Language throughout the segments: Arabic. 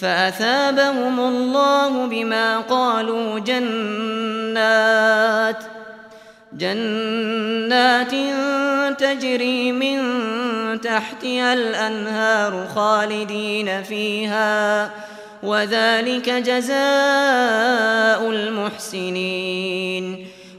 فأثابهم الله بما قالوا جنات جنات تجري من تحتها الأنهار خالدين فيها وذلك جزاء المحسنين.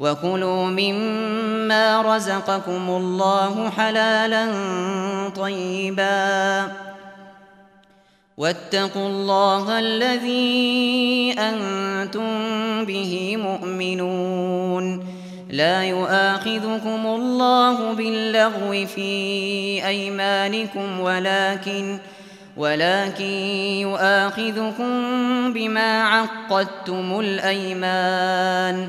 وَكُلُوا مِمَّا رَزَقَكُمُ اللَّهُ حَلَالًا طَيِّبًا وَاتَّقُوا اللَّهَ الَّذِي أَنْتُمْ بِهِ مُؤْمِنُونَ لا يؤاخذكم الله باللغو في أيمانكم ولكن ولكن يؤاخذكم بما عقدتم الأيمان